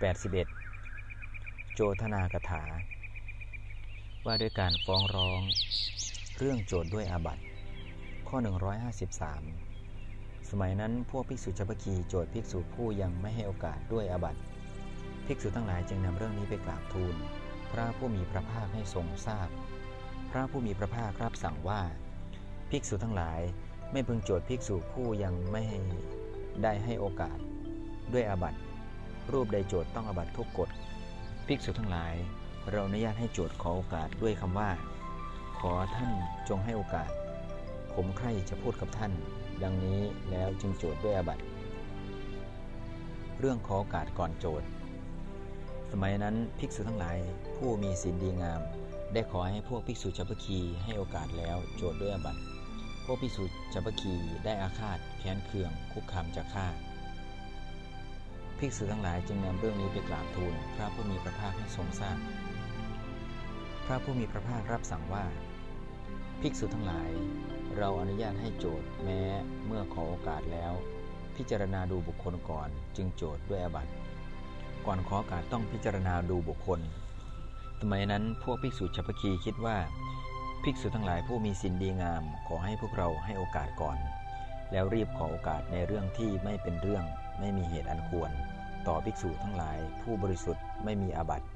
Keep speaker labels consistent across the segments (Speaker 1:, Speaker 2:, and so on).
Speaker 1: 81 โจทนากถา ว่าด้วยการฟ้องร้องเรื่องโจทย์ด้วยอาบัติ ข้อ 153 สมัยนั้นพวกภิกษุชาวคีโจทย์ภิกษุผู้ยังไม่ให้โอกาสด้วยอาบัติ ภิกษุทั้งหลายจึงนำเรื่องนี้ไปกราบทูล พระผู้มีพระภาคให้ทรงทราบ พระผู้มีพระภาครับสั่งว่า ภิกษุทั้งหลายไม่พึงโจทย์ภิกษุผู้ยังไม่ได้ให้โอกาสด้วยอาบัติ รูปใดโจทย์ต้องอาบัตทุกกฎภิกษุทั้งหลาย เราอนุญาตให้โจทย์ขอโอกาสด้วยคำว่า ขอท่านจงให้โอกาส ผมใคร่จะพูดกับท่าน ดังนี้แล้วจึงโจทย์ด้วยอาบัตเรื่องขอโอกาสก่อนโจทย์ สมัยนั้นภิกษุทั้งหลาย ผู้มีศีลดีงาม ได้ขอให้พวกภิกษุจัปคีให้โอกาสแล้วโจทย์ด้วยอาบัตพวกภิกษุจัปคีได้อาฆาตแค้นเคืองคุกคามจะฆ่า ภิกษุทั้งหลายจึงนำเรื่องนี้ไปกราบทูลพระผู้มีพระภาคให้ทรงทราบพระผู้มีพระภาครับสั่งว่า ภิกษุทั้งหลาย เราอนุญาตให้โจทย์แม้เมื่อขอโอกาสแล้ว พิจารณาดูบุคคลก่อนจึงโจทย์ด้วยอาบัติก่อนขอโอกาสต้องพิจารณาดูบุคคลสมัยนั้นพวกภิกษุชัพพคีคิดว่า ภิกษุทั้งหลายผู้มีศีลดีงาม ขอให้พวกเราให้โอกาสก่อน แล้วรีบขอโอกาสในเรื่องที่ไม่เป็นเรื่องไม่มีเหตุอันควร ต่อภิกษุทั้งหลายผู้บริสุทธิ์ไม่มีอาบัติ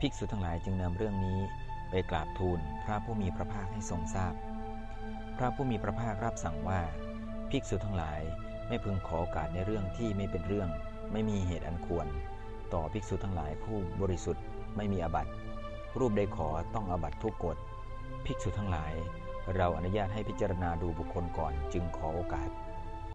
Speaker 1: ภิกษุทั้งหลายจึงนำเรื่องนี้ไปกราบทูลพระผู้มีพระภาคให้ทรงทราบพพระผู้มีพระภาครับสั่งว่า ภิกษุทั้งหลายไม่พึงขอโอกาสในเรื่องที่ไม่เป็นเรื่อง ไม่มีเหตุอันควร ต่อภิกษุทั้งหลายผู้บริสุทธิ์ไม่มีอาบัติรูปใดขอต้องอาบัติทุกกฎภิกษุทั้งหลาย เราอนุญาตให้พิจารณาดูบุคคลก่อน จึงขอโอกาส